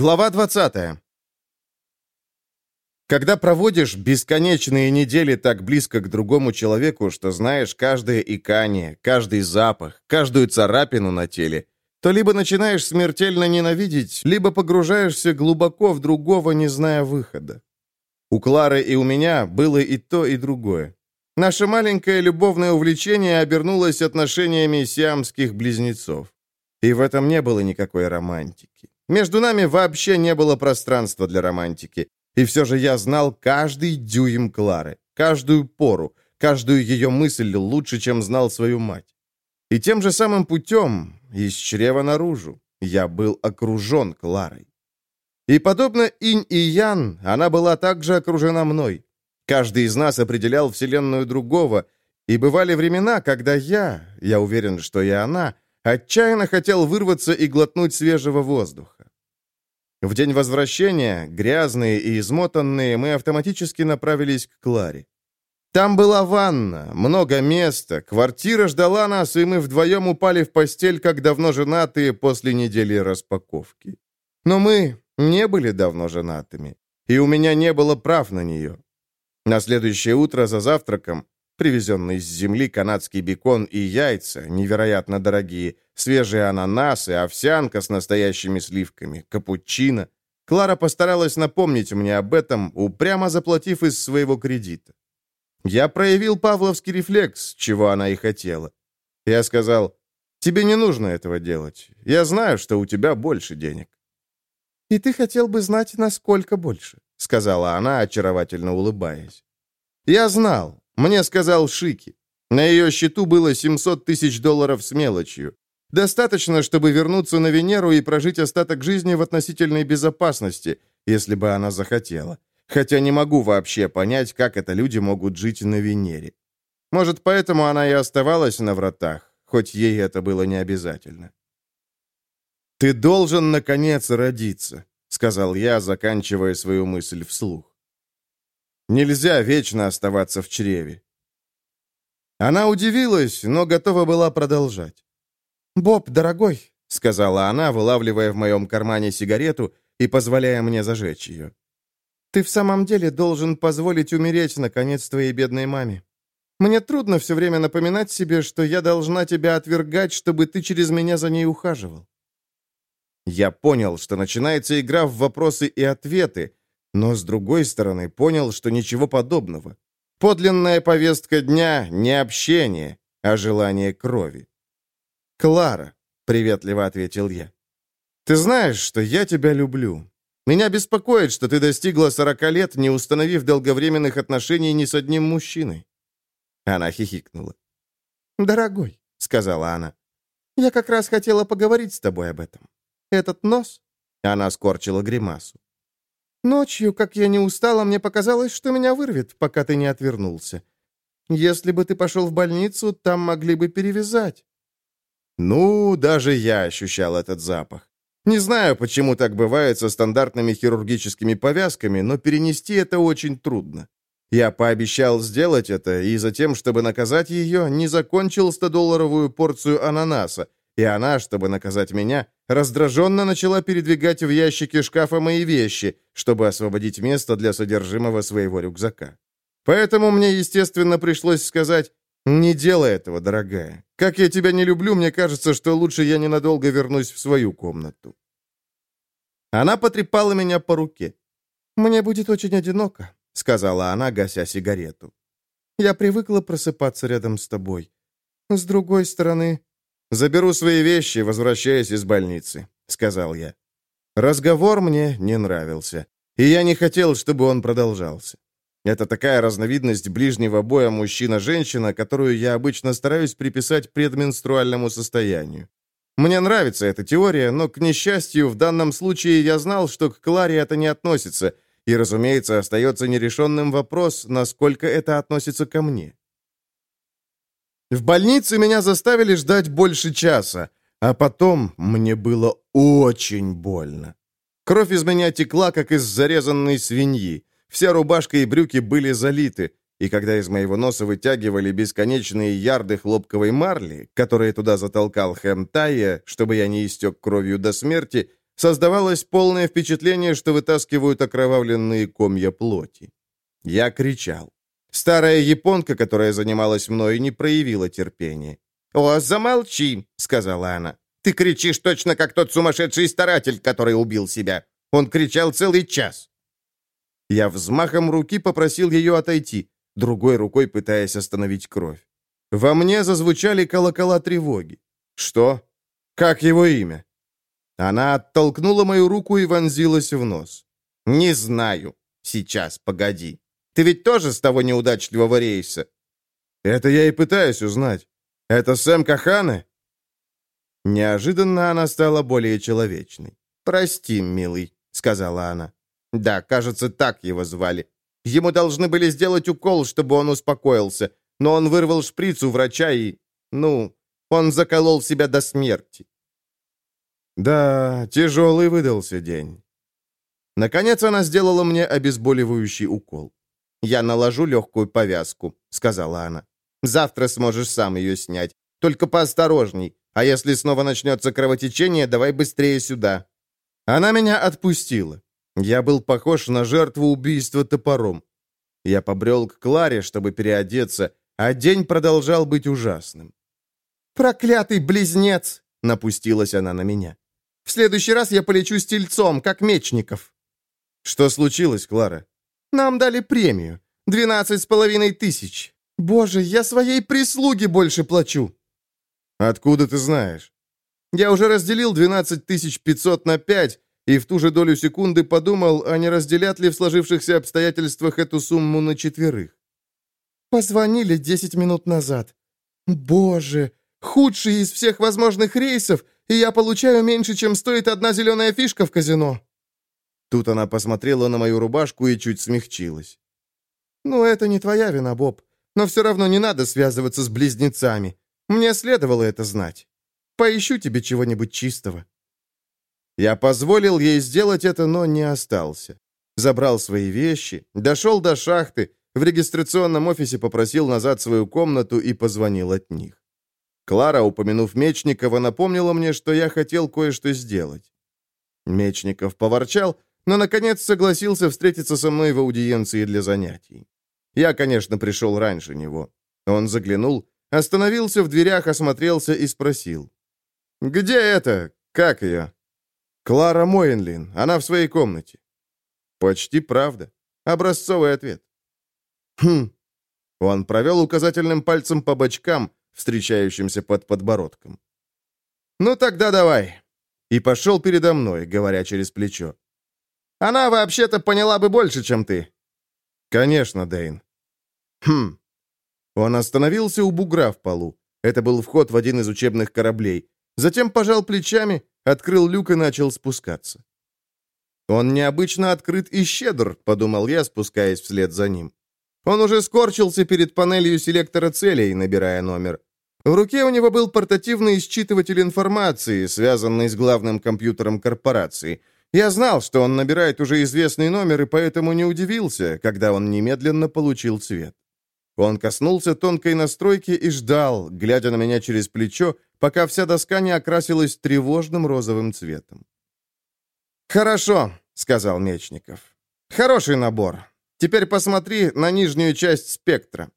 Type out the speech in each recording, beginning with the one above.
Глава 20. Когда проводишь бесконечные недели так близко к другому человеку, что знаешь каждое икание, каждый запах, каждую царапину на теле, то либо начинаешь смертельно ненавидеть, либо погружаешься глубоко в другого, не зная выхода. У Клары и у меня было и то, и другое. Наше маленькое любовное увлечение обернулось отношениями сиамских близнецов. И в этом не было никакой романтики. Между нами вообще не было пространства для романтики. И все же я знал каждый дюйм Клары, каждую пору, каждую ее мысль лучше, чем знал свою мать. И тем же самым путем, из чрева наружу, я был окружен Кларой. И подобно инь и ян, она была также окружена мной. Каждый из нас определял вселенную другого, и бывали времена, когда я, я уверен, что и она, отчаянно хотел вырваться и глотнуть свежего воздуха. В день возвращения, грязные и измотанные, мы автоматически направились к Кларе. Там была ванна, много места, квартира ждала нас, и мы вдвоем упали в постель, как давно женатые после недели распаковки. Но мы не были давно женатыми, и у меня не было прав на нее. На следующее утро за завтраком привезенный с земли канадский бекон и яйца, невероятно дорогие, свежие ананасы, овсянка с настоящими сливками, капучино. Клара постаралась напомнить мне об этом, упрямо заплатив из своего кредита. Я проявил павловский рефлекс, чего она и хотела. Я сказал, «Тебе не нужно этого делать. Я знаю, что у тебя больше денег». «И ты хотел бы знать, насколько больше», — сказала она, очаровательно улыбаясь. Я знал, мне сказал Шики. На ее счету было 700 тысяч долларов с мелочью. Достаточно, чтобы вернуться на Венеру и прожить остаток жизни в относительной безопасности, если бы она захотела. Хотя не могу вообще понять, как это люди могут жить на Венере. Может, поэтому она и оставалась на вратах, хоть ей это было не обязательно. «Ты должен, наконец, родиться», — сказал я, заканчивая свою мысль вслух. Нельзя вечно оставаться в чреве. Она удивилась, но готова была продолжать. «Боб, дорогой», — сказала она, вылавливая в моем кармане сигарету и позволяя мне зажечь ее. «Ты в самом деле должен позволить умереть, наконец, твоей бедной маме. Мне трудно все время напоминать себе, что я должна тебя отвергать, чтобы ты через меня за ней ухаживал». Я понял, что начинается игра в вопросы и ответы, но, с другой стороны, понял, что ничего подобного. Подлинная повестка дня — не общение, а желание крови. «Клара», — приветливо ответил я, — «ты знаешь, что я тебя люблю. Меня беспокоит, что ты достигла сорока лет, не установив долговременных отношений ни с одним мужчиной». Она хихикнула. «Дорогой», — сказала она, — «я как раз хотела поговорить с тобой об этом. Этот нос...» Она скорчила гримасу. Ночью, как я не устала, мне показалось, что меня вырвет, пока ты не отвернулся. Если бы ты пошел в больницу, там могли бы перевязать». Ну, даже я ощущал этот запах. Не знаю, почему так бывает со стандартными хирургическими повязками, но перенести это очень трудно. Я пообещал сделать это, и затем, чтобы наказать ее, не закончил 100-долларовую порцию ананаса, и она, чтобы наказать меня, раздраженно начала передвигать в ящике шкафа мои вещи, чтобы освободить место для содержимого своего рюкзака. Поэтому мне, естественно, пришлось сказать, «Не делай этого, дорогая. Как я тебя не люблю, мне кажется, что лучше я ненадолго вернусь в свою комнату». Она потрепала меня по руке. «Мне будет очень одиноко», — сказала она, гася сигарету. «Я привыкла просыпаться рядом с тобой. С другой стороны, «Заберу свои вещи, возвращаясь из больницы», — сказал я. Разговор мне не нравился, и я не хотел, чтобы он продолжался. Это такая разновидность ближнего боя мужчина-женщина, которую я обычно стараюсь приписать предменструальному состоянию. Мне нравится эта теория, но, к несчастью, в данном случае я знал, что к Кларе это не относится, и, разумеется, остается нерешенным вопрос, насколько это относится ко мне. В больнице меня заставили ждать больше часа, а потом мне было очень больно. Кровь из меня текла, как из зарезанной свиньи. Вся рубашка и брюки были залиты, и когда из моего носа вытягивали бесконечные ярды хлопковой марли, которые туда затолкал Хэм Тайя, чтобы я не истек кровью до смерти, создавалось полное впечатление, что вытаскивают окровавленные комья плоти. Я кричал. Старая японка, которая занималась мной, не проявила терпения. «О, замолчи!» — сказала она. «Ты кричишь точно как тот сумасшедший старатель, который убил себя. Он кричал целый час». Я взмахом руки попросил ее отойти, другой рукой пытаясь остановить кровь. Во мне зазвучали колокола тревоги. «Что? Как его имя?» Она оттолкнула мою руку и вонзилась в нос. «Не знаю. Сейчас, погоди. Ты ведь тоже с того неудачливого рейса?» «Это я и пытаюсь узнать. Это Сэм Каханы?» Неожиданно она стала более человечной. «Прости, милый», — сказала она. «Да, кажется, так его звали. Ему должны были сделать укол, чтобы он успокоился, но он вырвал шприц у врача и... Ну, он заколол себя до смерти». «Да, тяжелый выдался день». Наконец она сделала мне обезболивающий укол. «Я наложу легкую повязку», — сказала она. «Завтра сможешь сам ее снять. Только поосторожней. А если снова начнется кровотечение, давай быстрее сюда». Она меня отпустила. Я был похож на жертву убийства топором. Я побрел к Кларе, чтобы переодеться, а день продолжал быть ужасным. «Проклятый близнец!» — напустилась она на меня. «В следующий раз я полечу с тельцом, как Мечников». «Что случилось, Клара?» Нам дали премию. Двенадцать с половиной тысяч. Боже, я своей прислуге больше плачу». «Откуда ты знаешь?» «Я уже разделил 12 500 на 5, и в ту же долю секунды подумал, а не разделят ли в сложившихся обстоятельствах эту сумму на четверых». «Позвонили 10 минут назад. Боже, худший из всех возможных рейсов, и я получаю меньше, чем стоит одна зеленая фишка в казино». Тут она посмотрела на мою рубашку и чуть смягчилась. «Ну, это не твоя вина, Боб. Но все равно не надо связываться с близнецами. Мне следовало это знать. Поищу тебе чего-нибудь чистого». Я позволил ей сделать это, но не остался. Забрал свои вещи, дошел до шахты, в регистрационном офисе попросил назад свою комнату и позвонил от них. Клара, упомянув Мечникова, напомнила мне, что я хотел кое-что сделать. Мечников поворчал, но, наконец, согласился встретиться со мной в аудиенции для занятий. Я, конечно, пришел раньше него. Он заглянул, остановился в дверях, осмотрелся и спросил. «Где это? Как ее?» «Клара Моенлин. Она в своей комнате». «Почти правда. Образцовый ответ». «Хм». Он провел указательным пальцем по бочкам, встречающимся под подбородком. «Ну тогда давай». И пошел передо мной, говоря через плечо. Она вообще-то поняла бы больше, чем ты». «Конечно, Дэйн». «Хм». Он остановился у бугра в полу. Это был вход в один из учебных кораблей. Затем пожал плечами, открыл люк и начал спускаться. «Он необычно открыт и щедр», — подумал я, спускаясь вслед за ним. Он уже скорчился перед панелью селектора целей, набирая номер. В руке у него был портативный считыватель информации, связанный с главным компьютером корпорации — я знал, что он набирает уже известный номер, и поэтому не удивился, когда он немедленно получил цвет. Он коснулся тонкой настройки и ждал, глядя на меня через плечо, пока вся доска не окрасилась тревожным розовым цветом. «Хорошо», — сказал Мечников. «Хороший набор. Теперь посмотри на нижнюю часть спектра».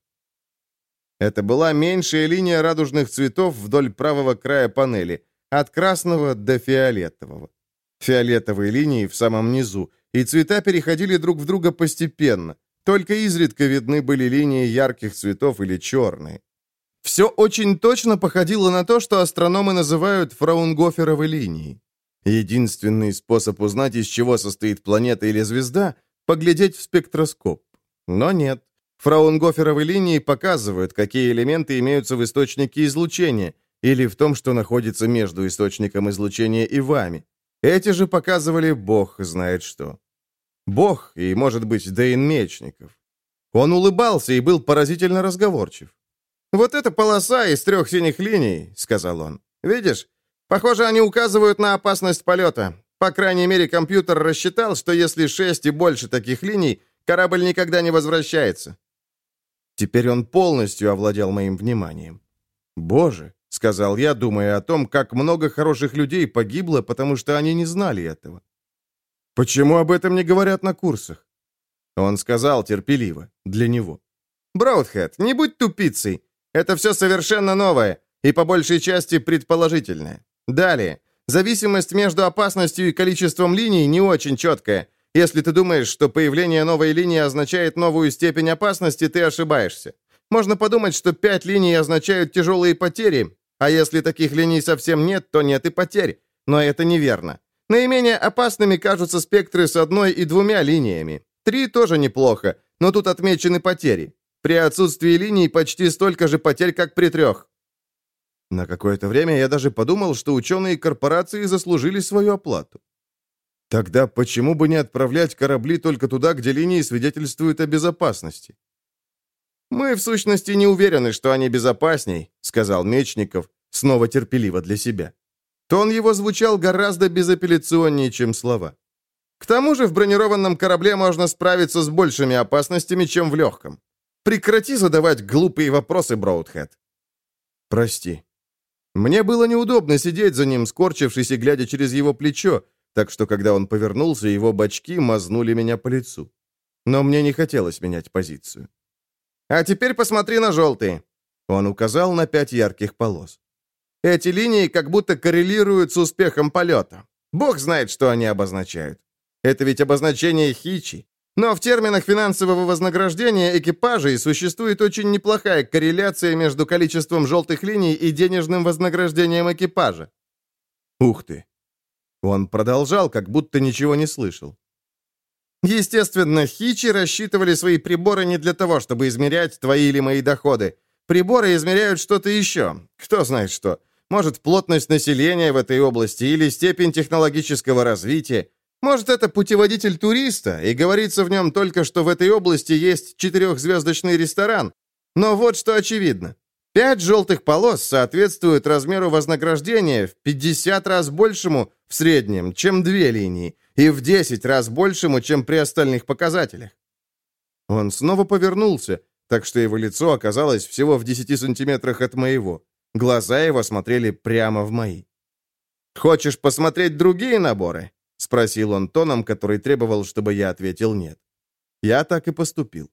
Это была меньшая линия радужных цветов вдоль правого края панели, от красного до фиолетового фиолетовые линии в самом низу, и цвета переходили друг в друга постепенно. Только изредка видны были линии ярких цветов или черные. Все очень точно походило на то, что астрономы называют фраунгоферовой линией. Единственный способ узнать, из чего состоит планета или звезда — поглядеть в спектроскоп. Но нет. Фраунгоферовые линии показывают, какие элементы имеются в источнике излучения, или в том, что находится между источником излучения и вами. Эти же показывали бог знает что. Бог и, может быть, Дэйн Мечников. Он улыбался и был поразительно разговорчив. «Вот эта полоса из трех синих линий», — сказал он. «Видишь? Похоже, они указывают на опасность полета. По крайней мере, компьютер рассчитал, что если шесть и больше таких линий, корабль никогда не возвращается». Теперь он полностью овладел моим вниманием. «Боже», сказал я, думая о том, как много хороших людей погибло, потому что они не знали этого. Почему об этом не говорят на курсах? Он сказал терпеливо, для него. Броудхед, не будь тупицей. Это все совершенно новое и по большей части предположительное. Далее. Зависимость между опасностью и количеством линий не очень четкая. Если ты думаешь, что появление новой линии означает новую степень опасности, ты ошибаешься. Можно подумать, что пять линий означают тяжелые потери, а если таких линий совсем нет, то нет и потерь. Но это неверно. Наименее опасными кажутся спектры с одной и двумя линиями. Три тоже неплохо, но тут отмечены потери. При отсутствии линий почти столько же потерь, как при трех. На какое-то время я даже подумал, что ученые корпорации заслужили свою оплату. Тогда почему бы не отправлять корабли только туда, где линии свидетельствуют о безопасности? «Мы, в сущности, не уверены, что они безопасней», — сказал Мечников, снова терпеливо для себя. Тон его звучал гораздо безапелляционнее, чем слова. «К тому же в бронированном корабле можно справиться с большими опасностями, чем в легком. Прекрати задавать глупые вопросы, Броудхед». «Прости», мне было неудобно сидеть за ним, скорчившись и глядя через его плечо, так что, когда он повернулся, его бочки мазнули меня по лицу. Но мне не хотелось менять позицию. «А теперь посмотри на желтые!» Он указал на пять ярких полос. «Эти линии как будто коррелируют с успехом полета. Бог знает, что они обозначают. Это ведь обозначение хичи. Но в терминах финансового вознаграждения экипажей существует очень неплохая корреляция между количеством желтых линий и денежным вознаграждением экипажа. Ух ты! Он продолжал, как будто ничего не слышал. Естественно, хичи рассчитывали свои приборы не для того, чтобы измерять твои или мои доходы. Приборы измеряют что-то еще. Кто знает что. Может, плотность населения в этой области или степень технологического развития. Может, это путеводитель туриста, и говорится в нем только, что в этой области есть четырехзвездочный ресторан. Но вот что очевидно. Пять желтых полос соответствуют размеру вознаграждения в 50 раз большему в среднем, чем две линии, и в 10 раз большему, чем при остальных показателях. Он снова повернулся, так что его лицо оказалось всего в 10 сантиметрах от моего. Глаза его смотрели прямо в мои. «Хочешь посмотреть другие наборы?» — спросил он тоном, который требовал, чтобы я ответил «нет». Я так и поступил.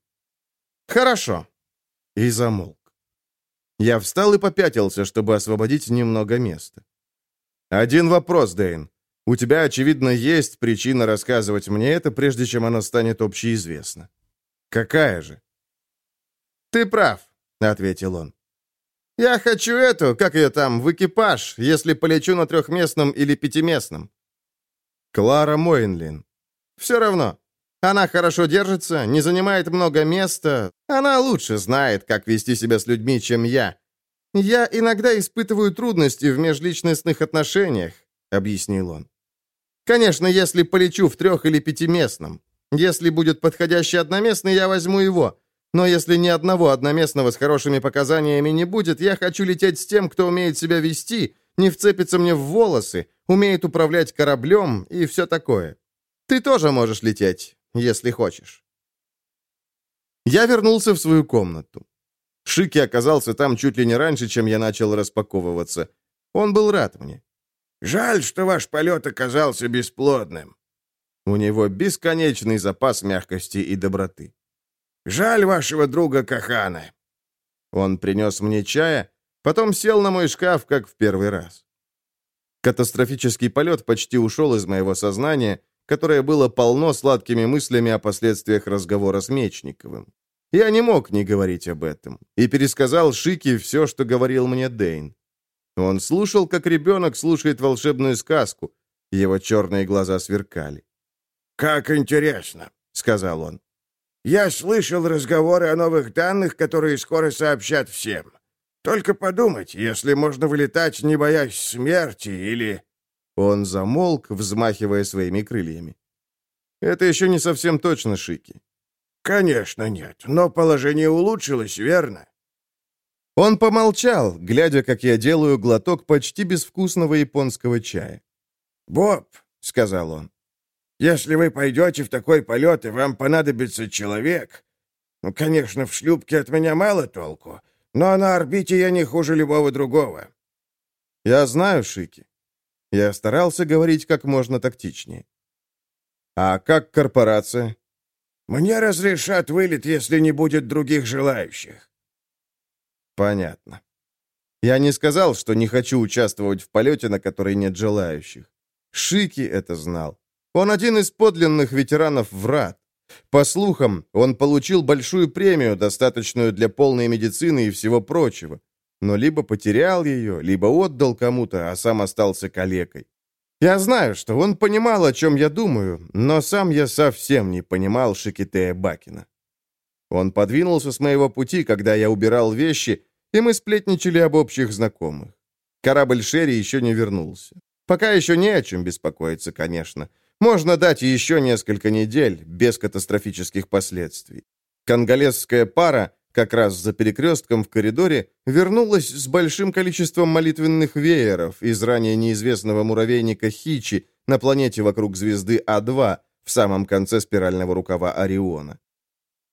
«Хорошо». И замолк. Я встал и попятился, чтобы освободить немного места. «Один вопрос, Дэйн. У тебя, очевидно, есть причина рассказывать мне это, прежде чем оно станет общеизвестно. Какая же?» «Ты прав», — ответил он. «Я хочу эту, как ее там, в экипаж, если полечу на трехместном или пятиместном. Клара Мойнлин. Все равно. Она хорошо держится, не занимает много места. Она лучше знает, как вести себя с людьми, чем я. Я иногда испытываю трудности в межличностных отношениях, объяснил он. Конечно, если полечу в трех- или пятиместном. Если будет подходящий одноместный, я возьму его. Но если ни одного одноместного с хорошими показаниями не будет, я хочу лететь с тем, кто умеет себя вести, не вцепится мне в волосы, умеет управлять кораблем и все такое. Ты тоже можешь лететь, если хочешь. Я вернулся в свою комнату. Шики оказался там чуть ли не раньше, чем я начал распаковываться. Он был рад мне. «Жаль, что ваш полет оказался бесплодным». У него бесконечный запас мягкости и доброты. «Жаль вашего друга Кахана». Он принес мне чая, потом сел на мой шкаф, как в первый раз. Катастрофический полет почти ушел из моего сознания, которое было полно сладкими мыслями о последствиях разговора с Мечниковым. Я не мог не говорить об этом, и пересказал Шике все, что говорил мне Дейн. Он слушал, как ребенок слушает волшебную сказку. Его черные глаза сверкали. «Как интересно», — сказал он. «Я слышал разговоры о новых данных, которые скоро сообщат всем. Только подумать, если можно вылетать, не боясь смерти, или...» Он замолк, взмахивая своими крыльями. «Это еще не совсем точно, Шики». «Конечно нет, но положение улучшилось, верно?» Он помолчал, глядя, как я делаю глоток почти безвкусного японского чая. «Боб», — сказал он, — «если вы пойдете в такой полет, и вам понадобится человек... Ну, конечно, в шлюпке от меня мало толку, но на орбите я не хуже любого другого. «Я знаю, Шики». Я старался говорить как можно тактичнее. «А как корпорация?» «Мне разрешат вылет, если не будет других желающих». «Понятно. Я не сказал, что не хочу участвовать в полете, на который нет желающих. Шики это знал. Он один из подлинных ветеранов врат. По слухам, он получил большую премию, достаточную для полной медицины и всего прочего. Но либо потерял ее, либо отдал кому-то, а сам остался калекой. Я знаю, что он понимал, о чем я думаю, но сам я совсем не понимал Шикитея Бакина. Он подвинулся с моего пути, когда я убирал вещи, и мы сплетничали об общих знакомых. Корабль Шерри еще не вернулся. Пока еще не о чем беспокоиться, конечно. Можно дать еще несколько недель, без катастрофических последствий. Конголезская пара, как раз за перекрестком в коридоре, вернулась с большим количеством молитвенных вееров из ранее неизвестного муравейника Хичи на планете вокруг звезды А2 в самом конце спирального рукава Ориона.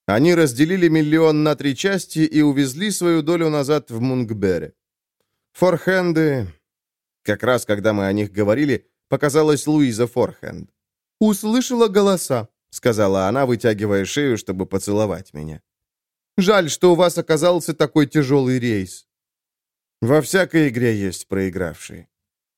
Они разделили миллион на три части и увезли свою долю назад в Мунгбере. Форхенды... Как раз когда мы о них говорили, показалась Луиза Форхенд. «Услышала голоса», — сказала она, вытягивая шею, чтобы поцеловать меня. «Жаль, что у вас оказался такой тяжелый рейс». «Во всякой игре есть проигравшие».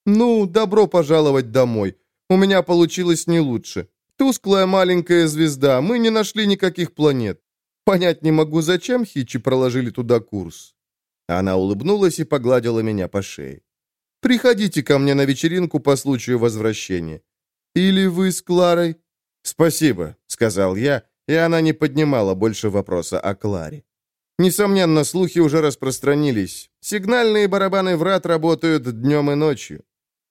«Ну, добро пожаловать домой. У меня получилось не лучше. Тусклая маленькая звезда, мы не нашли никаких планет. Понять не могу, зачем Хичи проложили туда курс». Она улыбнулась и погладила меня по шее. «Приходите ко мне на вечеринку по случаю возвращения. Или вы с Кларой?» «Спасибо», — сказал я, и она не поднимала больше вопроса о Кларе. Несомненно, слухи уже распространились. Сигнальные барабаны врат работают днем и ночью.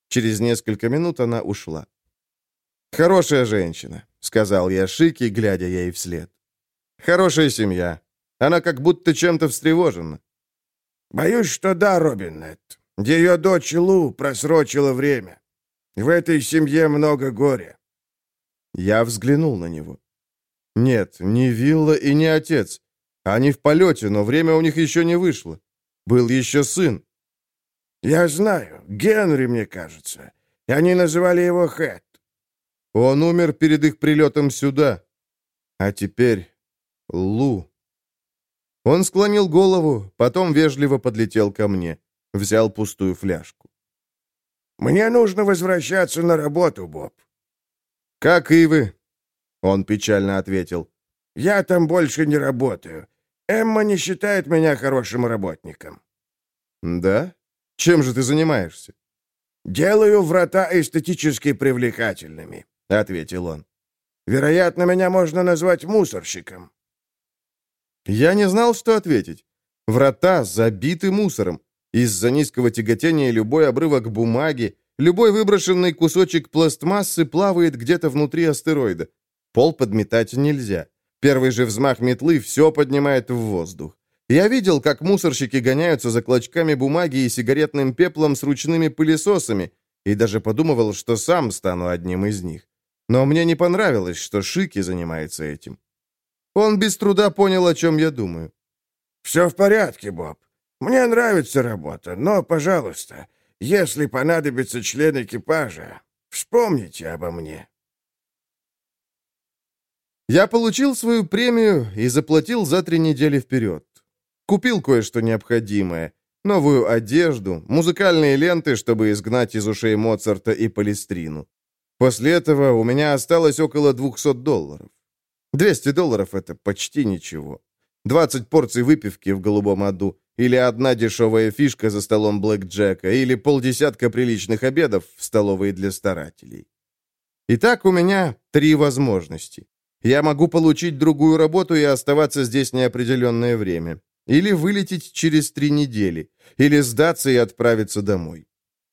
Через несколько минут она ушла. «Хорошая женщина», — сказал я Шики, глядя ей вслед. «Хорошая семья. Она как будто чем-то встревожена». «Боюсь, что да, Робинет. Ее дочь Лу просрочила время. В этой семье много горя». Я взглянул на него. «Нет, не Вилла и не отец. Они в полете, но время у них еще не вышло. Был еще сын». «Я знаю. Генри, мне кажется. И они называли его Хэт. Он умер перед их прилетом сюда. А теперь Лу. Он склонил голову, потом вежливо подлетел ко мне, взял пустую фляжку. «Мне нужно возвращаться на работу, Боб». «Как и вы?» Он печально ответил. «Я там больше не работаю. Эмма не считает меня хорошим работником». «Да? Чем же ты занимаешься?» «Делаю врата эстетически привлекательными. — ответил он. «Вероятно, меня можно назвать мусорщиком». Я не знал, что ответить. Врата забиты мусором. Из-за низкого тяготения любой обрывок бумаги, любой выброшенный кусочек пластмассы плавает где-то внутри астероида. Пол подметать нельзя. Первый же взмах метлы все поднимает в воздух. Я видел, как мусорщики гоняются за клочками бумаги и сигаретным пеплом с ручными пылесосами, и даже подумывал, что сам стану одним из них. Но мне не понравилось, что Шики занимается этим. Он без труда понял, о чем я думаю. «Все в порядке, Боб. Мне нравится работа, но, пожалуйста, если понадобится член экипажа, вспомните обо мне». Я получил свою премию и заплатил за три недели вперед. Купил кое-что необходимое. Новую одежду, музыкальные ленты, чтобы изгнать из ушей Моцарта и Палестрину. После этого у меня осталось около 200 долларов. 200 долларов — это почти ничего. 20 порций выпивки в голубом аду, или одна дешевая фишка за столом Блэк Джека, или полдесятка приличных обедов в столовой для старателей. Итак, у меня три возможности. Я могу получить другую работу и оставаться здесь неопределенное время. Или вылететь через три недели. Или сдаться и отправиться домой.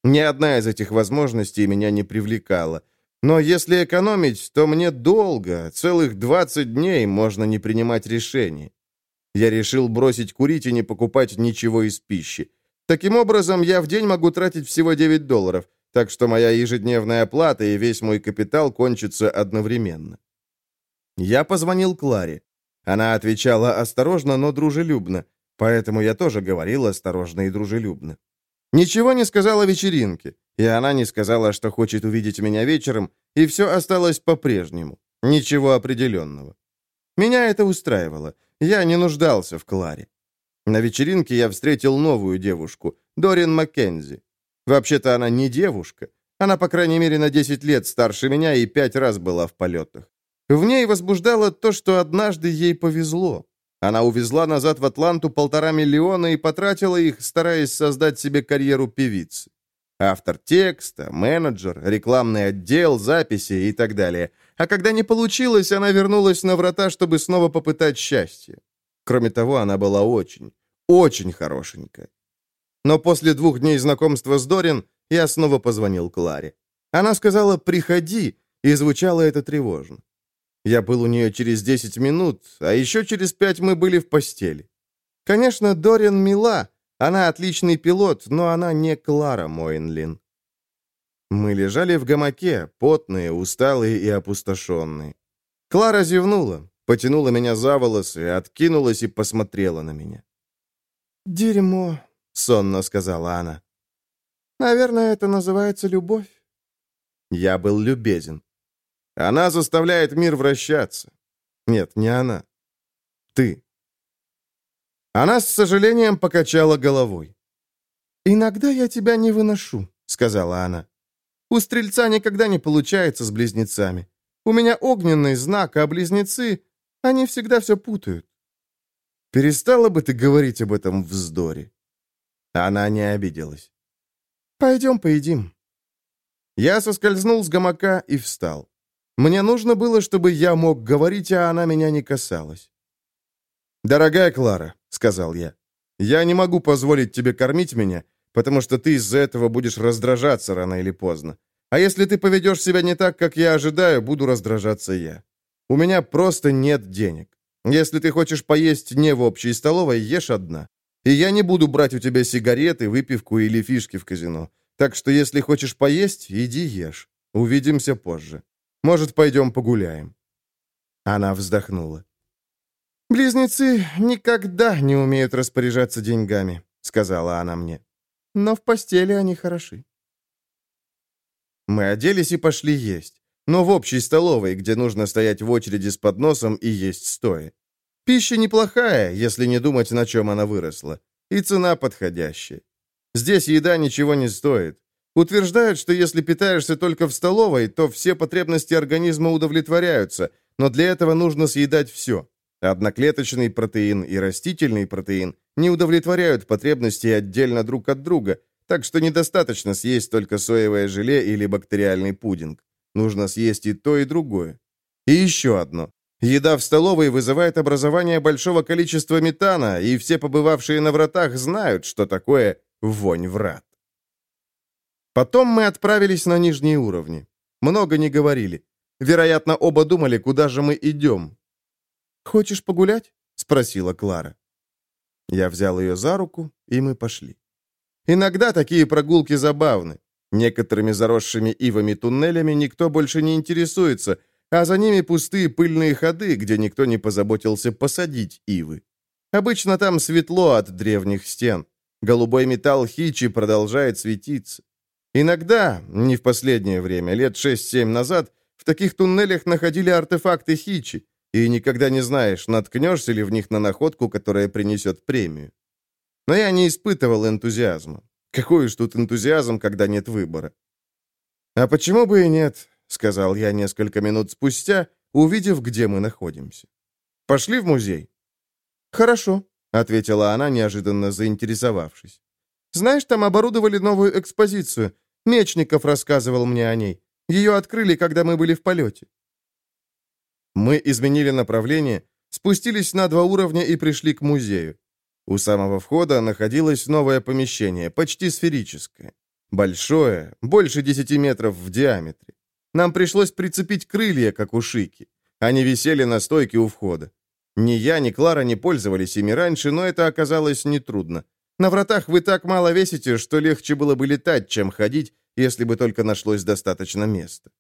Ни одна из этих возможностей меня не привлекала. Но если экономить, то мне долго, целых 20 дней можно не принимать решений. Я решил бросить курить и не покупать ничего из пищи. Таким образом, я в день могу тратить всего 9 долларов, так что моя ежедневная оплата и весь мой капитал кончатся одновременно. Я позвонил Кларе. Она отвечала осторожно, но дружелюбно, поэтому я тоже говорил осторожно и дружелюбно. Ничего не сказала вечеринке, и она не сказала, что хочет увидеть меня вечером, и все осталось по-прежнему. Ничего определенного. Меня это устраивало. Я не нуждался в Кларе. На вечеринке я встретил новую девушку, Дорин Маккензи. Вообще-то она не девушка. Она, по крайней мере, на 10 лет старше меня и пять раз была в полетах. В ней возбуждало то, что однажды ей повезло. Она увезла назад в Атланту полтора миллиона и потратила их, стараясь создать себе карьеру певицы. Автор текста, менеджер, рекламный отдел, записи и так далее. А когда не получилось, она вернулась на врата, чтобы снова попытать счастье. Кроме того, она была очень, очень хорошенькая. Но после двух дней знакомства с Дорин я снова позвонил Кларе. Она сказала «приходи», и звучало это тревожно. Я был у нее через 10 минут, а еще через пять мы были в постели. Конечно, Дорин мила, она отличный пилот, но она не Клара Мойнлин. Мы лежали в гамаке, потные, усталые и опустошенные. Клара зевнула, потянула меня за волосы, откинулась и посмотрела на меня. «Дерьмо», — сонно сказала она. «Наверное, это называется любовь». Я был любезен. Она заставляет мир вращаться. Нет, не она. Ты. Она с сожалением покачала головой. «Иногда я тебя не выношу», — сказала она. «У стрельца никогда не получается с близнецами. У меня огненный знак, а близнецы, они всегда все путают». «Перестала бы ты говорить об этом вздоре?» Она не обиделась. «Пойдем поедим». Я соскользнул с гамака и встал. Мне нужно было, чтобы я мог говорить, а она меня не касалась. «Дорогая Клара», — сказал я, — «я не могу позволить тебе кормить меня, потому что ты из-за этого будешь раздражаться рано или поздно. А если ты поведешь себя не так, как я ожидаю, буду раздражаться я. У меня просто нет денег. Если ты хочешь поесть не в общей столовой, ешь одна. И я не буду брать у тебя сигареты, выпивку или фишки в казино. Так что если хочешь поесть, иди ешь. Увидимся позже. Может, пойдем погуляем?» Она вздохнула. «Близнецы никогда не умеют распоряжаться деньгами», — сказала она мне. «Но в постели они хороши». Мы оделись и пошли есть, но в общей столовой, где нужно стоять в очереди с подносом и есть стоя. Пища неплохая, если не думать, на чем она выросла, и цена подходящая. Здесь еда ничего не стоит. Утверждают, что если питаешься только в столовой, то все потребности организма удовлетворяются, но для этого нужно съедать все. Одноклеточный протеин и растительный протеин не удовлетворяют потребности отдельно друг от друга, так что недостаточно съесть только соевое желе или бактериальный пудинг. Нужно съесть и то, и другое. И еще одно. Еда в столовой вызывает образование большого количества метана, и все побывавшие на вратах знают, что такое вонь врат. Потом мы отправились на нижние уровни. Много не говорили. Вероятно, оба думали, куда же мы идем. «Хочешь погулять?» — спросила Клара. Я взял ее за руку, и мы пошли. Иногда такие прогулки забавны. Некоторыми заросшими ивами туннелями никто больше не интересуется, а за ними пустые пыльные ходы, где никто не позаботился посадить ивы. Обычно там светло от древних стен. Голубой металл хичи продолжает светиться. Иногда, не в последнее время, лет 6-7 назад, в таких туннелях находили артефакты хичи, и никогда не знаешь, наткнешься ли в них на находку, которая принесет премию. Но я не испытывал энтузиазма. Какой уж тут энтузиазм, когда нет выбора. «А почему бы и нет?» — сказал я несколько минут спустя, увидев, где мы находимся. «Пошли в музей». «Хорошо», — ответила она, неожиданно заинтересовавшись. «Знаешь, там оборудовали новую экспозицию. Мечников рассказывал мне о ней. Ее открыли, когда мы были в полете». Мы изменили направление, спустились на два уровня и пришли к музею. У самого входа находилось новое помещение, почти сферическое. Большое, больше 10 метров в диаметре. Нам пришлось прицепить крылья, как у шики. Они висели на стойке у входа. Ни я, ни Клара не пользовались ими раньше, но это оказалось нетрудно. На вратах вы так мало весите, что легче было бы летать, чем ходить, если бы только нашлось достаточно места.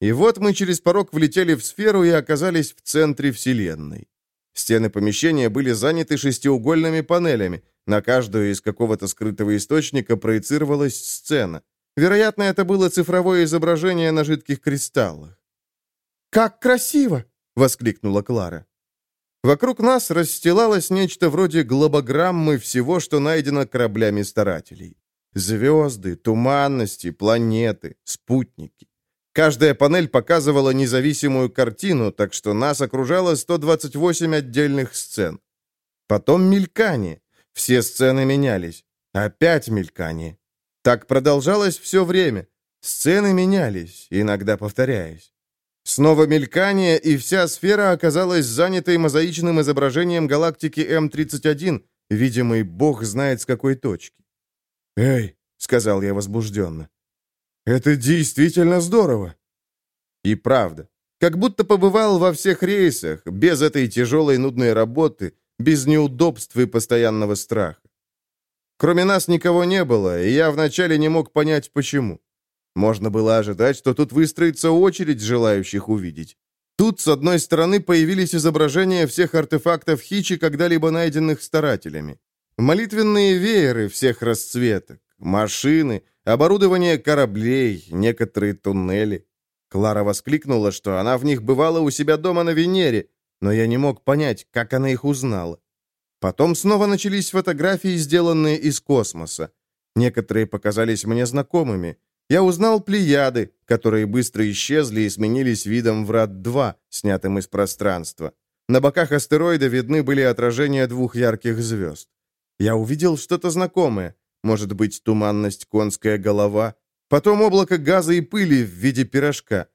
И вот мы через порог влетели в сферу и оказались в центре Вселенной. Стены помещения были заняты шестиугольными панелями, На каждую из какого-то скрытого источника проецировалась сцена. Вероятно, это было цифровое изображение на жидких кристаллах. «Как красиво!» — воскликнула Клара. Вокруг нас расстилалось нечто вроде глобограммы всего, что найдено кораблями старателей. Звезды, туманности, планеты, спутники. Каждая панель показывала независимую картину, так что нас окружало 128 отдельных сцен. Потом мелькание. Все сцены менялись. Опять мелькание. Так продолжалось все время. Сцены менялись, иногда повторяясь. Снова мелькание, и вся сфера оказалась занятой мозаичным изображением галактики М-31, видимой бог знает с какой точки. «Эй!» — сказал я возбужденно. «Это действительно здорово!» И правда, как будто побывал во всех рейсах, без этой тяжелой нудной работы, без неудобств и постоянного страха. Кроме нас никого не было, и я вначале не мог понять, почему. Можно было ожидать, что тут выстроится очередь желающих увидеть. Тут, с одной стороны, появились изображения всех артефактов Хичи, когда-либо найденных старателями. Молитвенные вееры всех расцветок, машины, оборудование кораблей, некоторые туннели. Клара воскликнула, что она в них бывала у себя дома на Венере, но я не мог понять, как она их узнала. Потом снова начались фотографии, сделанные из космоса. Некоторые показались мне знакомыми. Я узнал Плеяды, которые быстро исчезли и сменились видом Врат-2, снятым из пространства. На боках астероида видны были отражения двух ярких звезд. Я увидел что-то знакомое. Может быть, туманность конская голова. Потом облако газа и пыли в виде пирожка.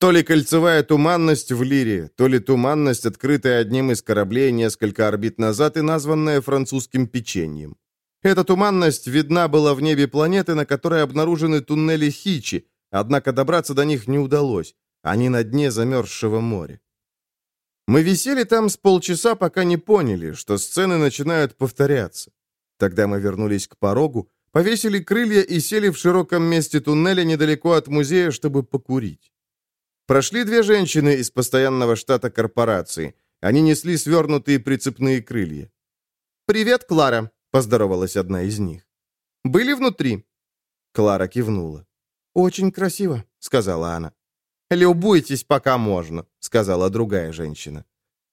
То ли кольцевая туманность в Лире, то ли туманность, открытая одним из кораблей несколько орбит назад и названная французским печеньем. Эта туманность видна была в небе планеты, на которой обнаружены туннели Хичи, однако добраться до них не удалось. Они на дне замерзшего моря. Мы висели там с полчаса, пока не поняли, что сцены начинают повторяться. Тогда мы вернулись к порогу, повесили крылья и сели в широком месте туннеля недалеко от музея, чтобы покурить. Прошли две женщины из постоянного штата корпорации. Они несли свернутые прицепные крылья. «Привет, Клара!» поздоровалась одна из них. «Были внутри?» Клара кивнула. «Очень красиво», — сказала она. «Любуйтесь, пока можно», — сказала другая женщина.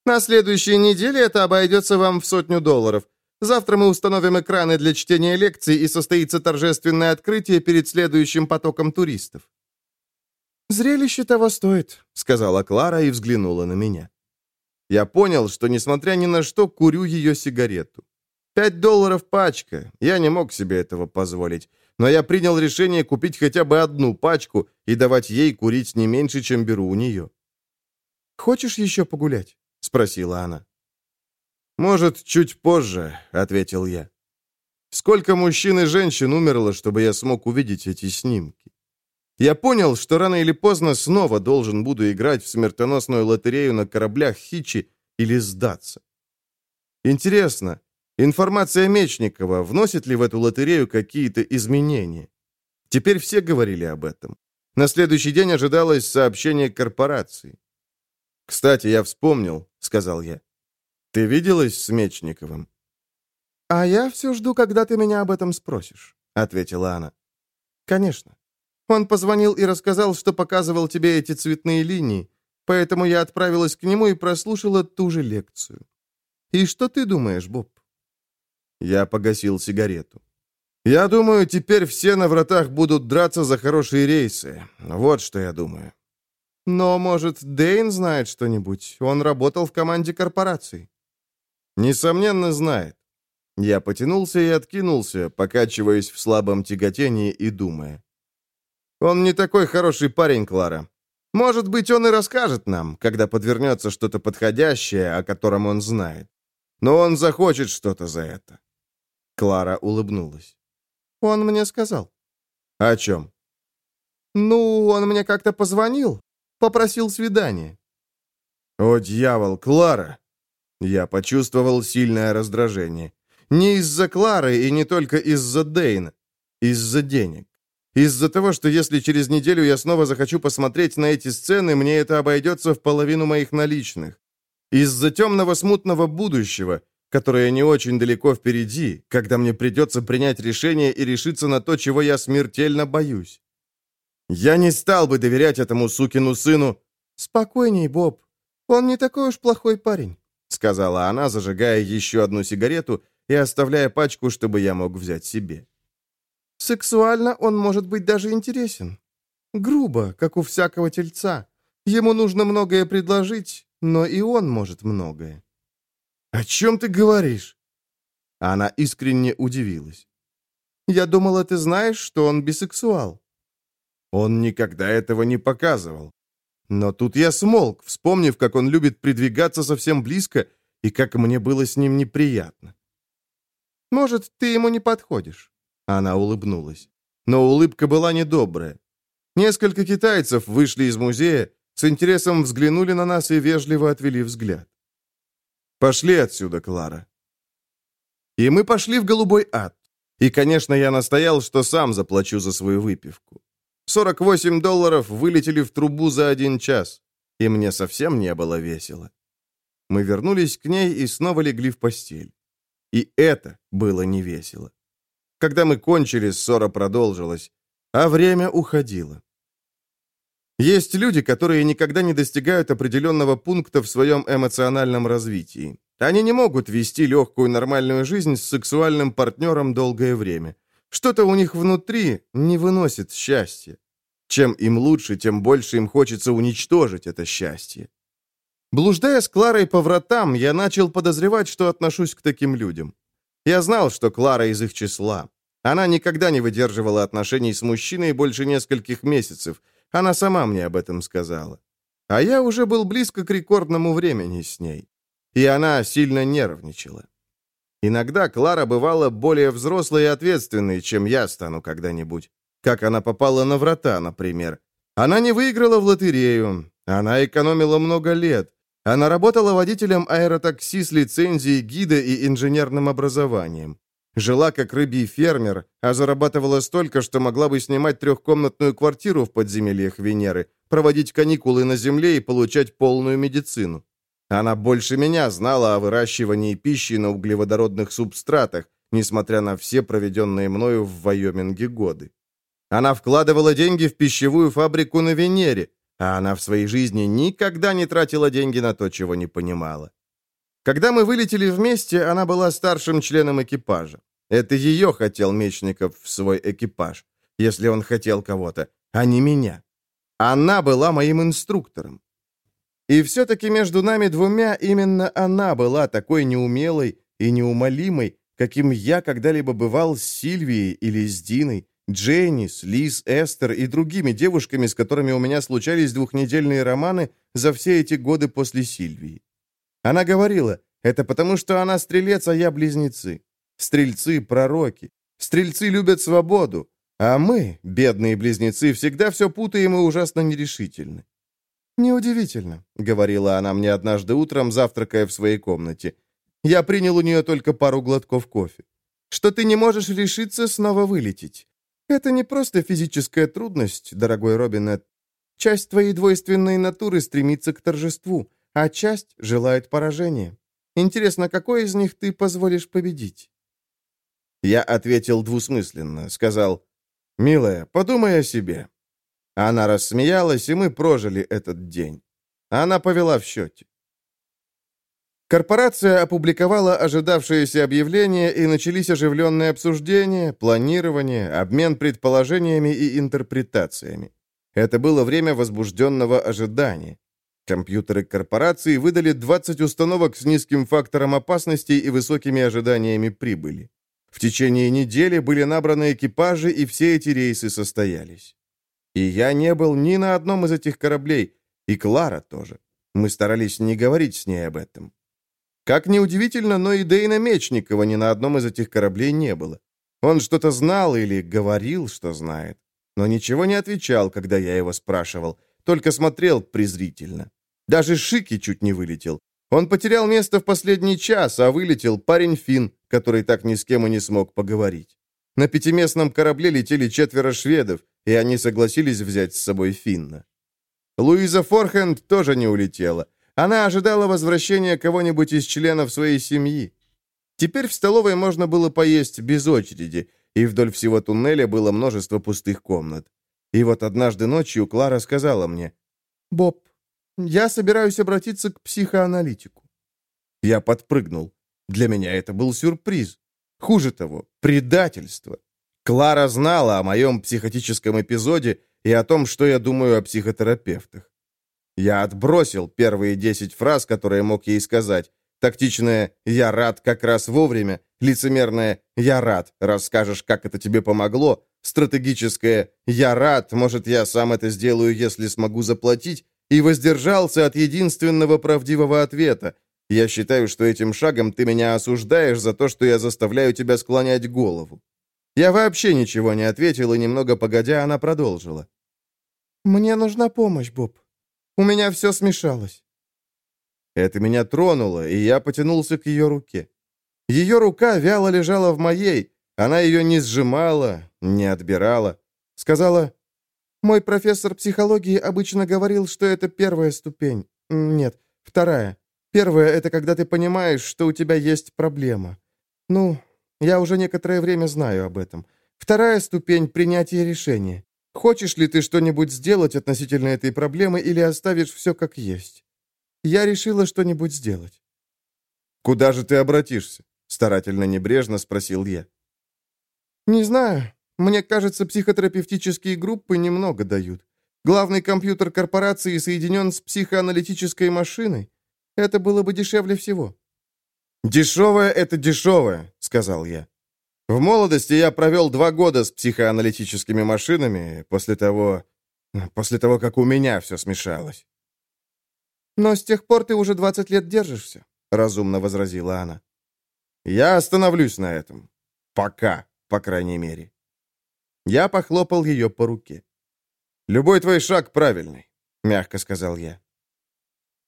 «На следующей неделе это обойдется вам в сотню долларов. Завтра мы установим экраны для чтения лекций и состоится торжественное открытие перед следующим потоком туристов». «Зрелище того стоит», — сказала Клара и взглянула на меня. Я понял, что, несмотря ни на что, курю ее сигарету. Пять долларов пачка. Я не мог себе этого позволить. Но я принял решение купить хотя бы одну пачку и давать ей курить не меньше, чем беру у нее. «Хочешь еще погулять?» — спросила она. «Может, чуть позже», — ответил я. «Сколько мужчин и женщин умерло, чтобы я смог увидеть эти снимки?» Я понял, что рано или поздно снова должен буду играть в смертоносную лотерею на кораблях Хичи или сдаться. Интересно, Информация Мечникова вносит ли в эту лотерею какие-то изменения? Теперь все говорили об этом. На следующий день ожидалось сообщение корпорации. «Кстати, я вспомнил», — сказал я. «Ты виделась с Мечниковым?» «А я все жду, когда ты меня об этом спросишь», — ответила она. «Конечно. Он позвонил и рассказал, что показывал тебе эти цветные линии, поэтому я отправилась к нему и прослушала ту же лекцию. И что ты думаешь, Боб?» Я погасил сигарету. «Я думаю, теперь все на вратах будут драться за хорошие рейсы. Вот что я думаю». «Но, может, Дейн знает что-нибудь? Он работал в команде корпорации». «Несомненно, знает». Я потянулся и откинулся, покачиваясь в слабом тяготении и думая. «Он не такой хороший парень, Клара. Может быть, он и расскажет нам, когда подвернется что-то подходящее, о котором он знает. Но он захочет что-то за это. Клара улыбнулась. «Он мне сказал». «О чем?» «Ну, он мне как-то позвонил, попросил свидания». «О, дьявол, Клара!» Я почувствовал сильное раздражение. Не из-за Клары и не только из-за Дейна. Из-за денег. Из-за того, что если через неделю я снова захочу посмотреть на эти сцены, мне это обойдется в половину моих наличных. Из-за темного смутного будущего, которое не очень далеко впереди, когда мне придется принять решение и решиться на то, чего я смертельно боюсь. Я не стал бы доверять этому сукину сыну. «Спокойней, Боб. Он не такой уж плохой парень», — сказала она, зажигая еще одну сигарету и оставляя пачку, чтобы я мог взять себе. «Сексуально он может быть даже интересен. Грубо, как у всякого тельца. Ему нужно многое предложить, но и он может многое. «О чем ты говоришь?» Она искренне удивилась. «Я думала, ты знаешь, что он бисексуал». Он никогда этого не показывал. Но тут я смолк, вспомнив, как он любит придвигаться совсем близко и как мне было с ним неприятно. «Может, ты ему не подходишь?» Она улыбнулась. Но улыбка была недобрая. Несколько китайцев вышли из музея, с интересом взглянули на нас и вежливо отвели взгляд. Пошли отсюда, Клара. И мы пошли в голубой ад. И, конечно, я настоял, что сам заплачу за свою выпивку. 48 долларов вылетели в трубу за один час, и мне совсем не было весело. Мы вернулись к ней и снова легли в постель. И это было не весело. Когда мы кончили, ссора продолжилась, а время уходило. Есть люди, которые никогда не достигают определенного пункта в своем эмоциональном развитии. Они не могут вести легкую нормальную жизнь с сексуальным партнером долгое время. Что-то у них внутри не выносит счастья. Чем им лучше, тем больше им хочется уничтожить это счастье. Блуждая с Кларой по вратам, я начал подозревать, что отношусь к таким людям. Я знал, что Клара из их числа. Она никогда не выдерживала отношений с мужчиной больше нескольких месяцев – она сама мне об этом сказала. А я уже был близко к рекордному времени с ней. И она сильно нервничала. Иногда Клара бывала более взрослой и ответственной, чем я стану когда-нибудь. Как она попала на врата, например. Она не выиграла в лотерею. Она экономила много лет. Она работала водителем аэротакси с лицензией гида и инженерным образованием. Жила как рыбий фермер, а зарабатывала столько, что могла бы снимать трехкомнатную квартиру в подземельях Венеры, проводить каникулы на Земле и получать полную медицину. Она больше меня знала о выращивании пищи на углеводородных субстратах, несмотря на все проведенные мною в Вайоминге годы. Она вкладывала деньги в пищевую фабрику на Венере, а она в своей жизни никогда не тратила деньги на то, чего не понимала. Когда мы вылетели вместе, она была старшим членом экипажа. Это ее хотел Мечников в свой экипаж, если он хотел кого-то, а не меня. Она была моим инструктором. И все-таки между нами двумя именно она была такой неумелой и неумолимой, каким я когда-либо бывал с Сильвией или с Диной, Дженнис, Лиз, Эстер и другими девушками, с которыми у меня случались двухнедельные романы за все эти годы после Сильвии. Она говорила, это потому, что она стрелец, а я близнецы. Стрельцы — пророки. Стрельцы любят свободу. А мы, бедные близнецы, всегда все путаем и ужасно нерешительны. «Неудивительно», — говорила она мне однажды утром, завтракая в своей комнате. Я принял у нее только пару глотков кофе. «Что ты не можешь решиться снова вылететь. Это не просто физическая трудность, дорогой Робинет. Часть твоей двойственной натуры стремится к торжеству а часть желает поражения. Интересно, какой из них ты позволишь победить?» Я ответил двусмысленно, сказал, «Милая, подумай о себе». Она рассмеялась, и мы прожили этот день. Она повела в счете. Корпорация опубликовала ожидавшееся объявление, и начались оживленные обсуждения, планирование, обмен предположениями и интерпретациями. Это было время возбужденного ожидания. Компьютеры корпорации выдали 20 установок с низким фактором опасности и высокими ожиданиями прибыли. В течение недели были набраны экипажи, и все эти рейсы состоялись. И я не был ни на одном из этих кораблей, и Клара тоже. Мы старались не говорить с ней об этом. Как ни удивительно, но и Дейна Мечникова ни на одном из этих кораблей не было. Он что-то знал или говорил, что знает, но ничего не отвечал, когда я его спрашивал, только смотрел презрительно. Даже Шики чуть не вылетел. Он потерял место в последний час, а вылетел парень Фин, который так ни с кем и не смог поговорить. На пятиместном корабле летели четверо шведов, и они согласились взять с собой Финна. Луиза Форхенд тоже не улетела. Она ожидала возвращения кого-нибудь из членов своей семьи. Теперь в столовой можно было поесть без очереди, и вдоль всего туннеля было множество пустых комнат. И вот однажды ночью Клара сказала мне, «Боб, я собираюсь обратиться к психоаналитику». Я подпрыгнул. Для меня это был сюрприз. Хуже того, предательство. Клара знала о моем психотическом эпизоде и о том, что я думаю о психотерапевтах. Я отбросил первые десять фраз, которые мог ей сказать. Тактичное «я рад как раз вовремя», лицемерное «я рад, расскажешь, как это тебе помогло», стратегическое «я рад, может, я сам это сделаю, если смогу заплатить», и воздержался от единственного правдивого ответа. Я считаю, что этим шагом ты меня осуждаешь за то, что я заставляю тебя склонять голову. Я вообще ничего не ответил, и немного погодя, она продолжила. «Мне нужна помощь, Боб. У меня все смешалось». Это меня тронуло, и я потянулся к ее руке. Ее рука вяло лежала в моей, она ее не сжимала, не отбирала. Сказала, «Мой профессор психологии обычно говорил, что это первая ступень. Нет, вторая. Первая — это когда ты понимаешь, что у тебя есть проблема. Ну, я уже некоторое время знаю об этом. Вторая ступень — принятие решения. Хочешь ли ты что-нибудь сделать относительно этой проблемы или оставишь все как есть? Я решила что-нибудь сделать. «Куда же ты обратишься?» — старательно небрежно спросил я. «Не знаю. Мне кажется, психотерапевтические группы немного дают. Главный компьютер корпорации соединен с психоаналитической машиной. Это было бы дешевле всего». «Дешевое — это дешевое», — сказал я. «В молодости я провел два года с психоаналитическими машинами после того... после того, как у меня все смешалось». «Но с тех пор ты уже 20 лет держишься», — разумно возразила она. «Я остановлюсь на этом. Пока» по крайней мере. Я похлопал ее по руке. «Любой твой шаг правильный», — мягко сказал я.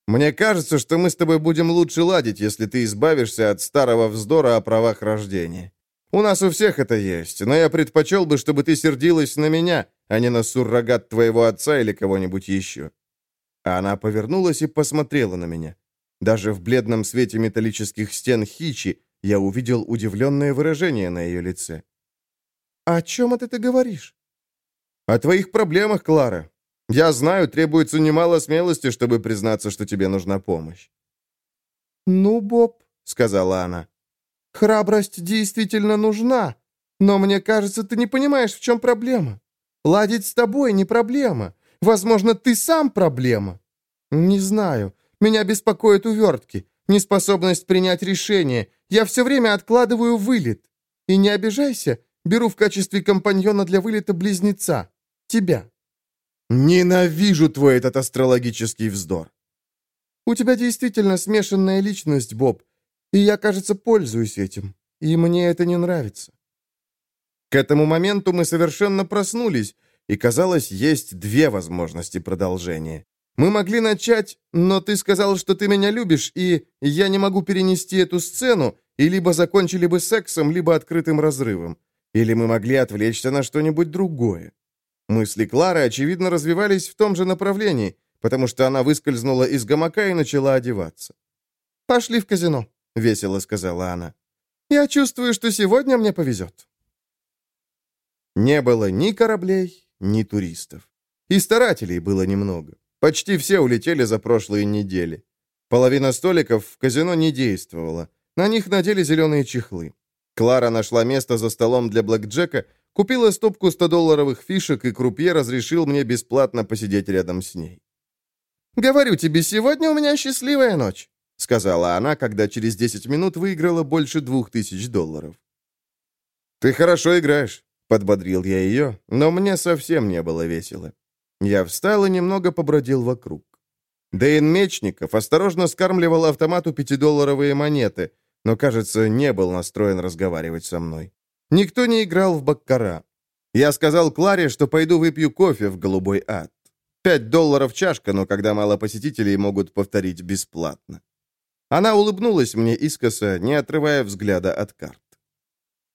«Мне кажется, что мы с тобой будем лучше ладить, если ты избавишься от старого вздора о правах рождения. У нас у всех это есть, но я предпочел бы, чтобы ты сердилась на меня, а не на суррогат твоего отца или кого-нибудь еще». Она повернулась и посмотрела на меня. Даже в бледном свете металлических стен Хичи я увидел удивленное выражение на ее лице. «О чем это ты говоришь?» «О твоих проблемах, Клара. Я знаю, требуется немало смелости, чтобы признаться, что тебе нужна помощь». «Ну, Боб», — сказала она, — «храбрость действительно нужна, но мне кажется, ты не понимаешь, в чем проблема. Ладить с тобой не проблема. Возможно, ты сам проблема. Не знаю. Меня беспокоят увертки, неспособность принять решение. Я все время откладываю вылет. И не обижайся, беру в качестве компаньона для вылета близнеца. Тебя». «Ненавижу твой этот астрологический вздор». «У тебя действительно смешанная личность, Боб, и я, кажется, пользуюсь этим, и мне это не нравится». К этому моменту мы совершенно проснулись, и, казалось, есть две возможности продолжения. Мы могли начать, но ты сказал, что ты меня любишь, и я не могу перенести эту сцену, и либо закончили бы сексом, либо открытым разрывом. Или мы могли отвлечься на что-нибудь другое. Мысли Клары, очевидно, развивались в том же направлении, потому что она выскользнула из гамака и начала одеваться. «Пошли в казино», — весело сказала она. «Я чувствую, что сегодня мне повезет». Не было ни кораблей, ни туристов. И старателей было немного. Почти все улетели за прошлые недели. Половина столиков в казино не действовала. На них надели зеленые чехлы. Клара нашла место за столом для блэкджека, купила стопку 100-долларовых фишек, и крупье разрешил мне бесплатно посидеть рядом с ней. «Говорю тебе, сегодня у меня счастливая ночь», — сказала она, когда через 10 минут выиграла больше двух тысяч долларов. «Ты хорошо играешь», — подбодрил я ее, но мне совсем не было весело. Я встал и немного побродил вокруг. Дэйн Мечников осторожно скармливал автомату пятидолларовые монеты, но, кажется, не был настроен разговаривать со мной. Никто не играл в баккара. Я сказал Кларе, что пойду выпью кофе в голубой ад. Пять долларов чашка, но когда мало посетителей, могут повторить бесплатно. Она улыбнулась мне искоса, не отрывая взгляда от карт.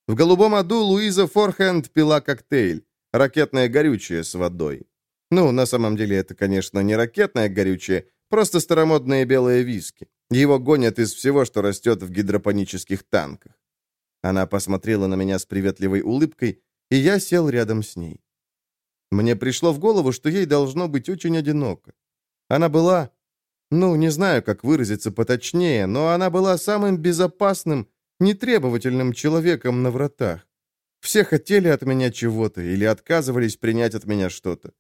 В голубом аду Луиза Форхенд пила коктейль, ракетное горючее с водой. Ну, на самом деле это, конечно, не ракетное горючее, просто старомодные белые виски. Его гонят из всего, что растет в гидропонических танках. Она посмотрела на меня с приветливой улыбкой, и я сел рядом с ней. Мне пришло в голову, что ей должно быть очень одиноко. Она была, ну, не знаю, как выразиться поточнее, но она была самым безопасным, нетребовательным человеком на вратах. Все хотели от меня чего-то или отказывались принять от меня что-то.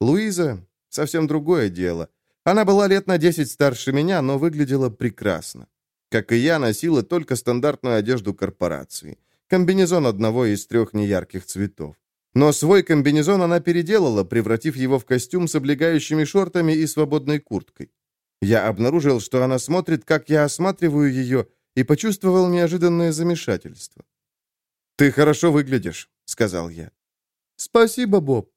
Луиза — совсем другое дело. Она была лет на 10 старше меня, но выглядела прекрасно. Как и я, носила только стандартную одежду корпорации. Комбинезон одного из трех неярких цветов. Но свой комбинезон она переделала, превратив его в костюм с облегающими шортами и свободной курткой. Я обнаружил, что она смотрит, как я осматриваю ее, и почувствовал неожиданное замешательство. «Ты хорошо выглядишь», — сказал я. «Спасибо, Боб.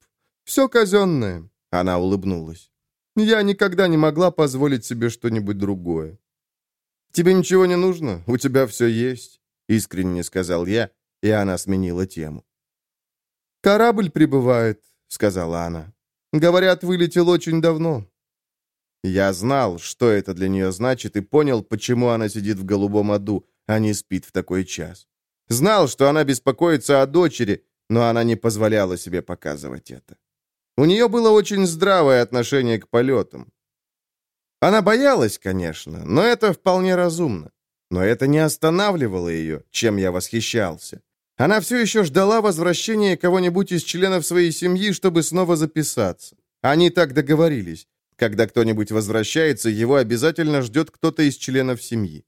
Все казенное», — она улыбнулась. «Я никогда не могла позволить себе что-нибудь другое». «Тебе ничего не нужно, у тебя все есть», — искренне сказал я, и она сменила тему. «Корабль прибывает», — сказала она. «Говорят, вылетел очень давно». Я знал, что это для нее значит, и понял, почему она сидит в голубом аду, а не спит в такой час. Знал, что она беспокоится о дочери, но она не позволяла себе показывать это. У нее было очень здравое отношение к полетам. Она боялась, конечно, но это вполне разумно. Но это не останавливало ее, чем я восхищался. Она все еще ждала возвращения кого-нибудь из членов своей семьи, чтобы снова записаться. Они так договорились. Когда кто-нибудь возвращается, его обязательно ждет кто-то из членов семьи.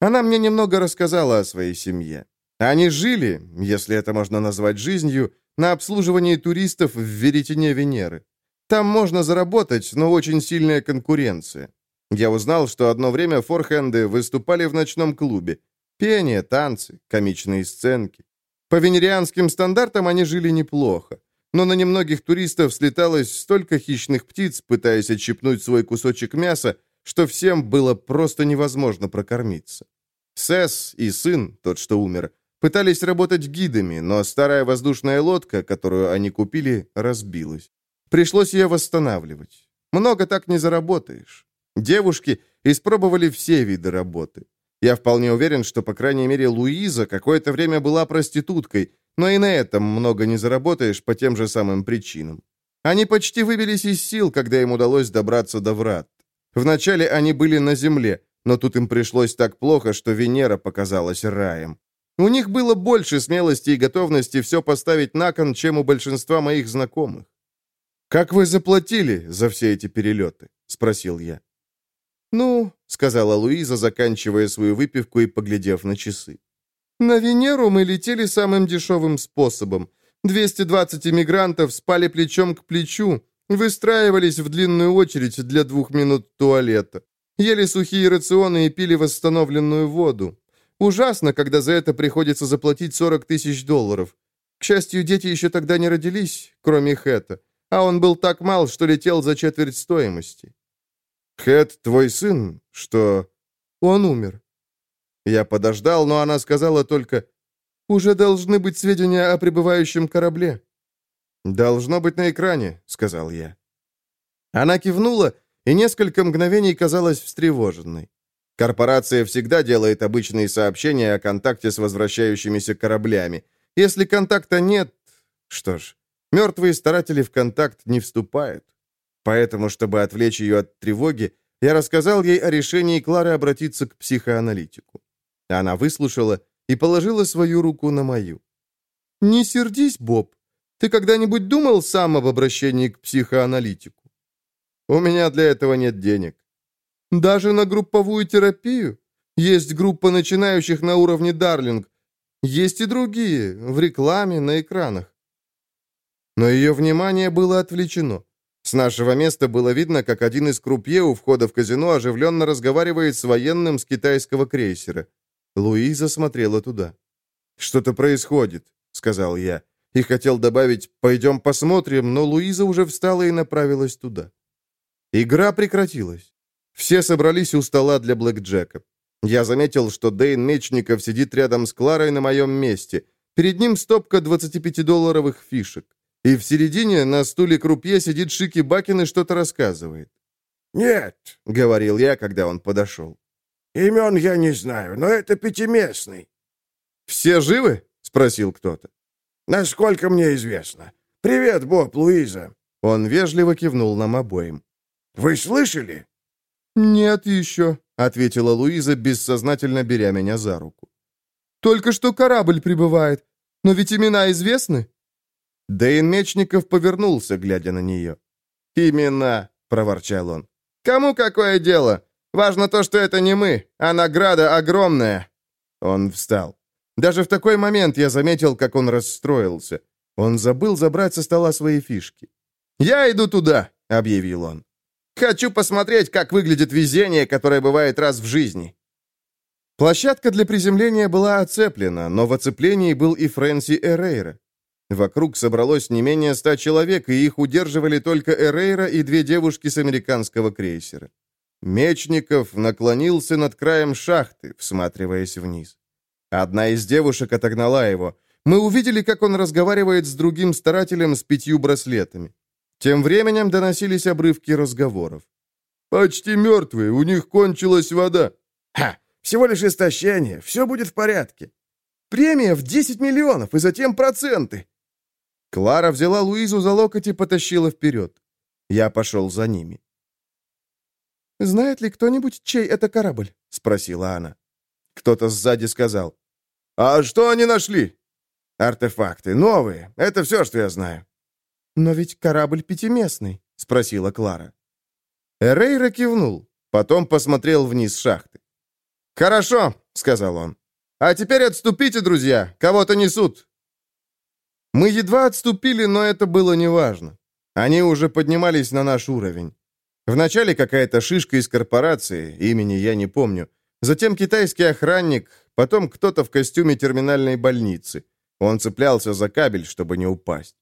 Она мне немного рассказала о своей семье. Они жили, если это можно назвать жизнью, на обслуживании туристов в веретене Венеры. Там можно заработать, но очень сильная конкуренция. Я узнал, что одно время форхенды выступали в ночном клубе. Пение, танцы, комичные сценки. По венерианским стандартам они жили неплохо. Но на немногих туристов слеталось столько хищных птиц, пытаясь отщипнуть свой кусочек мяса, что всем было просто невозможно прокормиться. Сэс и сын, тот, что умер, пытались работать гидами, но старая воздушная лодка, которую они купили, разбилась. Пришлось ее восстанавливать. Много так не заработаешь. Девушки испробовали все виды работы. Я вполне уверен, что, по крайней мере, Луиза какое-то время была проституткой, но и на этом много не заработаешь по тем же самым причинам. Они почти выбились из сил, когда им удалось добраться до врат. Вначале они были на земле, но тут им пришлось так плохо, что Венера показалась раем. У них было больше смелости и готовности все поставить на кон, чем у большинства моих знакомых. «Как вы заплатили за все эти перелеты?» — спросил я. «Ну», — сказала Луиза, заканчивая свою выпивку и поглядев на часы. «На Венеру мы летели самым дешевым способом. 220 иммигрантов спали плечом к плечу, выстраивались в длинную очередь для двух минут туалета, ели сухие рационы и пили восстановленную воду. Ужасно, когда за это приходится заплатить 40 тысяч долларов. К счастью, дети еще тогда не родились, кроме Хэта, а он был так мал, что летел за четверть стоимости. «Хэт твой сын? Что...» «Он умер». Я подождал, но она сказала только, «Уже должны быть сведения о прибывающем корабле». «Должно быть на экране», — сказал я. Она кивнула и несколько мгновений казалась встревоженной. Корпорация всегда делает обычные сообщения о контакте с возвращающимися кораблями. Если контакта нет, что ж, мертвые старатели в контакт не вступают. Поэтому, чтобы отвлечь ее от тревоги, я рассказал ей о решении Клары обратиться к психоаналитику. Она выслушала и положила свою руку на мою. «Не сердись, Боб. Ты когда-нибудь думал сам об обращении к психоаналитику?» «У меня для этого нет денег». «Даже на групповую терапию? Есть группа начинающих на уровне Дарлинг. Есть и другие, в рекламе, на экранах». Но ее внимание было отвлечено. С нашего места было видно, как один из крупье у входа в казино оживленно разговаривает с военным с китайского крейсера. Луиза смотрела туда. «Что-то происходит», — сказал я. И хотел добавить «пойдем посмотрим», но Луиза уже встала и направилась туда. Игра прекратилась. Все собрались у стола для блэкджека. Я заметил, что Дэйн Мечников сидит рядом с Кларой на моем месте. Перед ним стопка 25-долларовых фишек. И в середине на стуле крупье сидит Шики Бакин и что-то рассказывает. «Нет», — говорил я, когда он подошел. Имен я не знаю, но это пятиместный». «Все живы?» — спросил кто-то. «Насколько мне известно. Привет, Боб, Луиза». Он вежливо кивнул нам обоим. «Вы слышали?» «Нет еще», — ответила Луиза, бессознательно беря меня за руку. «Только что корабль прибывает. Но ведь имена известны?» Дэйн Мечников повернулся, глядя на нее. «Имена», — проворчал он. «Кому какое дело? Важно то, что это не мы, а награда огромная». Он встал. Даже в такой момент я заметил, как он расстроился. Он забыл забрать со стола свои фишки. «Я иду туда», — объявил он. «Хочу посмотреть, как выглядит везение, которое бывает раз в жизни». Площадка для приземления была оцеплена, но в оцеплении был и Фрэнси Эрейра. Вокруг собралось не менее ста человек, и их удерживали только Эрейра и две девушки с американского крейсера. Мечников наклонился над краем шахты, всматриваясь вниз. Одна из девушек отогнала его. Мы увидели, как он разговаривает с другим старателем с пятью браслетами. Тем временем доносились обрывки разговоров. «Почти мертвые, у них кончилась вода». «Ха! Всего лишь истощение, все будет в порядке». «Премия в 10 миллионов, и затем проценты». Клара взяла Луизу за локоть и потащила вперед. Я пошел за ними. «Знает ли кто-нибудь, чей это корабль?» — спросила она. Кто-то сзади сказал. «А что они нашли?» «Артефакты. Новые. Это все, что я знаю». «Но ведь корабль пятиместный», — спросила Клара. Эрейра кивнул, потом посмотрел вниз шахты. «Хорошо», — сказал он. «А теперь отступите, друзья, кого-то несут». Мы едва отступили, но это было неважно. Они уже поднимались на наш уровень. Вначале какая-то шишка из корпорации, имени я не помню, Затем китайский охранник, потом кто-то в костюме терминальной больницы. Он цеплялся за кабель, чтобы не упасть.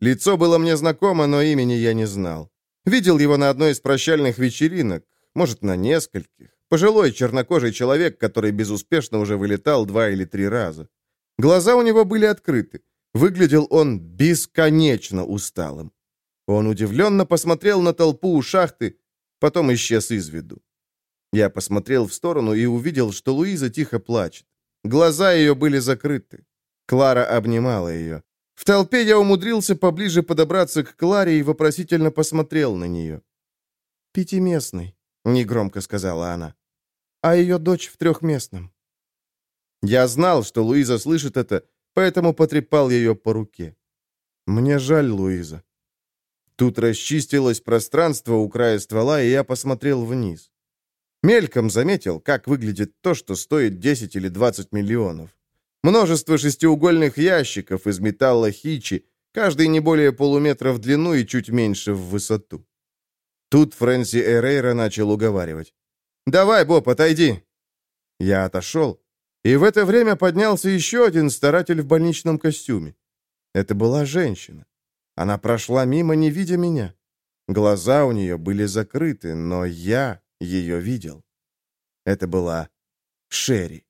Лицо было мне знакомо, но имени я не знал. Видел его на одной из прощальных вечеринок, может, на нескольких. Пожилой чернокожий человек, который безуспешно уже вылетал два или три раза. Глаза у него были открыты. Выглядел он бесконечно усталым. Он удивленно посмотрел на толпу у шахты, потом исчез из виду. Я посмотрел в сторону и увидел, что Луиза тихо плачет. Глаза ее были закрыты. Клара обнимала ее. В толпе я умудрился поближе подобраться к Кларе и вопросительно посмотрел на нее. «Пятиместный», — негромко сказала она. «А ее дочь в трехместном». Я знал, что Луиза слышит это, поэтому потрепал ее по руке. «Мне жаль, Луиза». Тут расчистилось пространство у края ствола, и я посмотрел вниз. Мельком заметил, как выглядит то, что стоит 10 или 20 миллионов. Множество шестиугольных ящиков из металла хичи, каждый не более полуметра в длину и чуть меньше в высоту. Тут Фрэнси Эрейра начал уговаривать. «Давай, Боб, отойди!» Я отошел, и в это время поднялся еще один старатель в больничном костюме. Это была женщина. Она прошла мимо, не видя меня. Глаза у нее были закрыты, но я ее видел. Это была Шерри.